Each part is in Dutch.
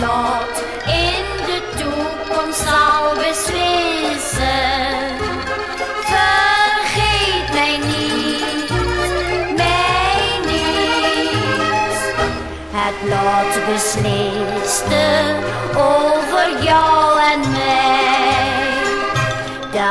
lot in de toekomst zal beslissen. Vergeet mij niet, mij niet. Het lot besliste over jou en mij. De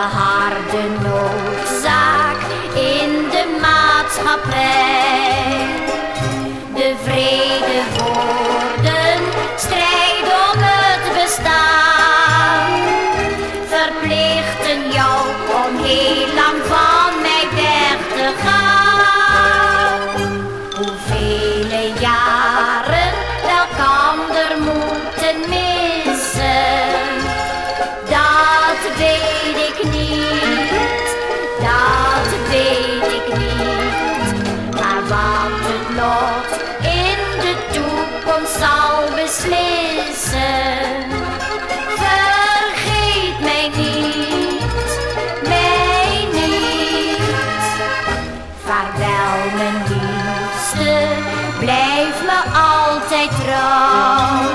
beslissen. Vergeet mij niet, mij niet. Vaarwel mijn liefste, blijf me altijd trouw.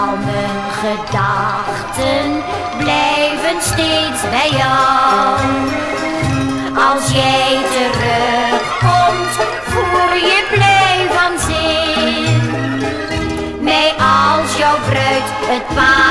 Al mijn gedachten blijven steeds bij jou. Als jij terug opruit het paard.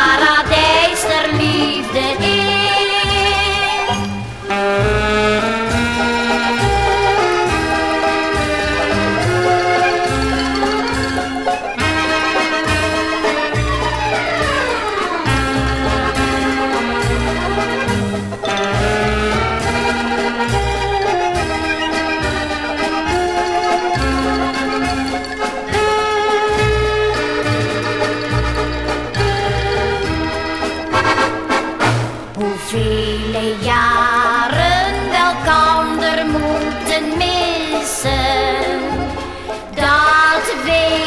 day.